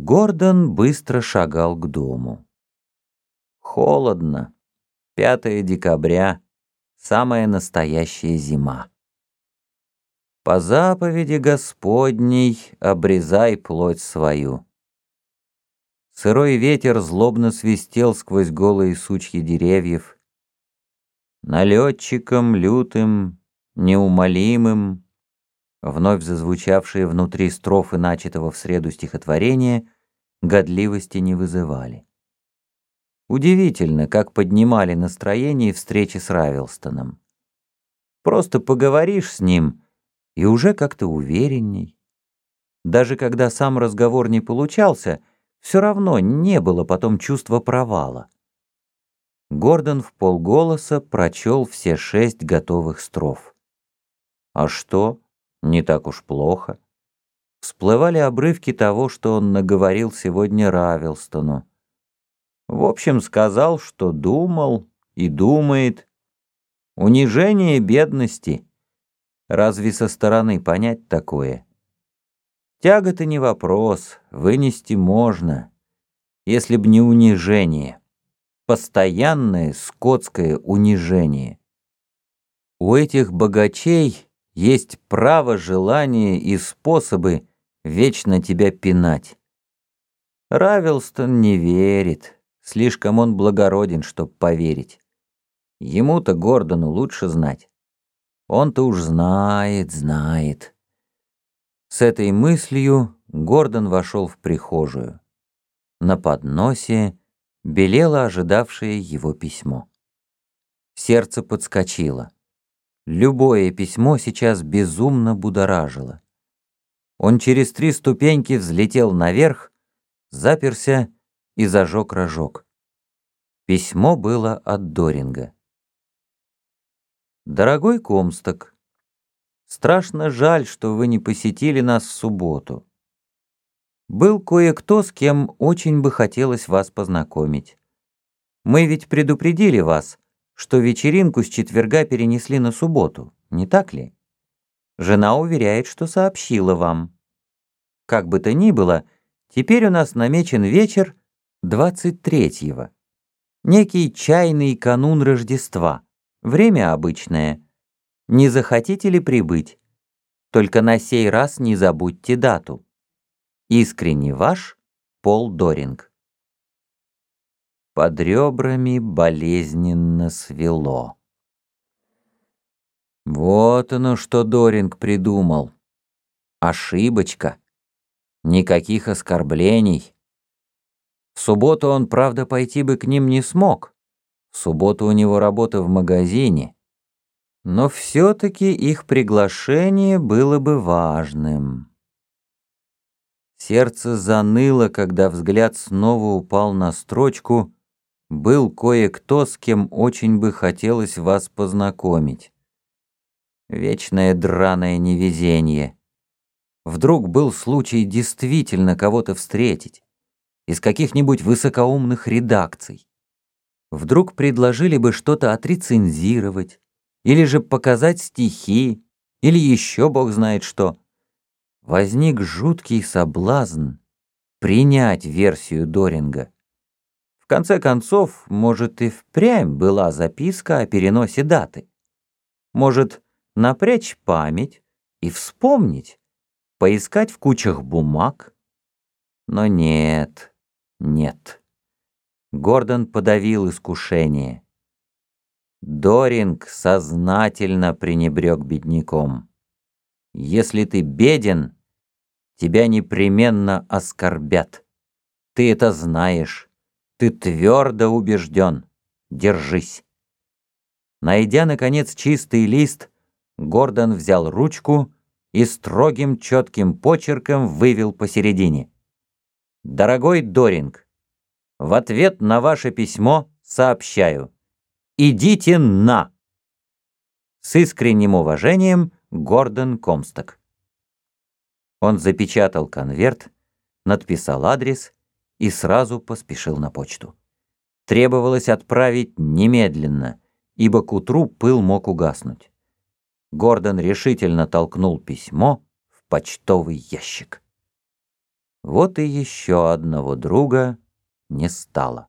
Гордон быстро шагал к дому. Холодно. 5 декабря. Самая настоящая зима. По заповеди Господней обрезай плоть свою. Сырой ветер злобно свистел сквозь голые сучьи деревьев. Налетчиком лютым, неумолимым, вновь зазвучавшие внутри строфы начатого в среду стихотворения, годливости не вызывали. Удивительно, как поднимали настроение встречи с Равилстоном. Просто поговоришь с ним, и уже как-то уверенней. Даже когда сам разговор не получался, все равно не было потом чувства провала. Гордон в полголоса прочел все шесть готовых строф. А что? Не так уж плохо. Всплывали обрывки того, что он наговорил сегодня Равилстону. В общем, сказал, что думал и думает. Унижение бедности. Разве со стороны понять такое? Тяга-то не вопрос, вынести можно, если б не унижение. Постоянное скотское унижение. У этих богачей есть право, желание и способы вечно тебя пинать. Равилстон не верит, слишком он благороден, чтоб поверить. Ему-то Гордону лучше знать. Он-то уж знает, знает. С этой мыслью Гордон вошел в прихожую. На подносе белело ожидавшее его письмо. Сердце подскочило. Любое письмо сейчас безумно будоражило. Он через три ступеньки взлетел наверх, заперся и зажег рожок. Письмо было от Доринга. «Дорогой Комсток, страшно жаль, что вы не посетили нас в субботу. Был кое-кто, с кем очень бы хотелось вас познакомить. Мы ведь предупредили вас, что вечеринку с четверга перенесли на субботу, не так ли? Жена уверяет, что сообщила вам. Как бы то ни было, теперь у нас намечен вечер 23-го. Некий чайный канун Рождества. Время обычное. Не захотите ли прибыть? Только на сей раз не забудьте дату. Искренне ваш Пол Доринг. Под ребрами болезненно свело. Вот оно, что Доринг придумал. Ошибочка. Никаких оскорблений. В субботу он, правда, пойти бы к ним не смог. В субботу у него работа в магазине. Но все-таки их приглашение было бы важным. Сердце заныло, когда взгляд снова упал на строчку был кое-кто, с кем очень бы хотелось вас познакомить. Вечное драное невезение. Вдруг был случай действительно кого-то встретить. Из каких-нибудь высокоумных редакций. Вдруг предложили бы что-то отрецензировать, или же показать стихи, или еще бог знает что. Возник жуткий соблазн принять версию Доринга конце концов, может и впрямь была записка о переносе даты. Может, напрячь память и вспомнить, поискать в кучах бумаг. Но нет, нет. Гордон подавил искушение. Доринг сознательно пренебрег бедняком. Если ты беден, тебя непременно оскорбят. Ты это знаешь. Ты твердо убежден. Держись. Найдя, наконец, чистый лист, Гордон взял ручку и строгим четким почерком вывел посередине. «Дорогой Доринг, в ответ на ваше письмо сообщаю. Идите на!» С искренним уважением Гордон Комсток. Он запечатал конверт, надписал адрес и сразу поспешил на почту. Требовалось отправить немедленно, ибо к утру пыл мог угаснуть. Гордон решительно толкнул письмо в почтовый ящик. Вот и еще одного друга не стало.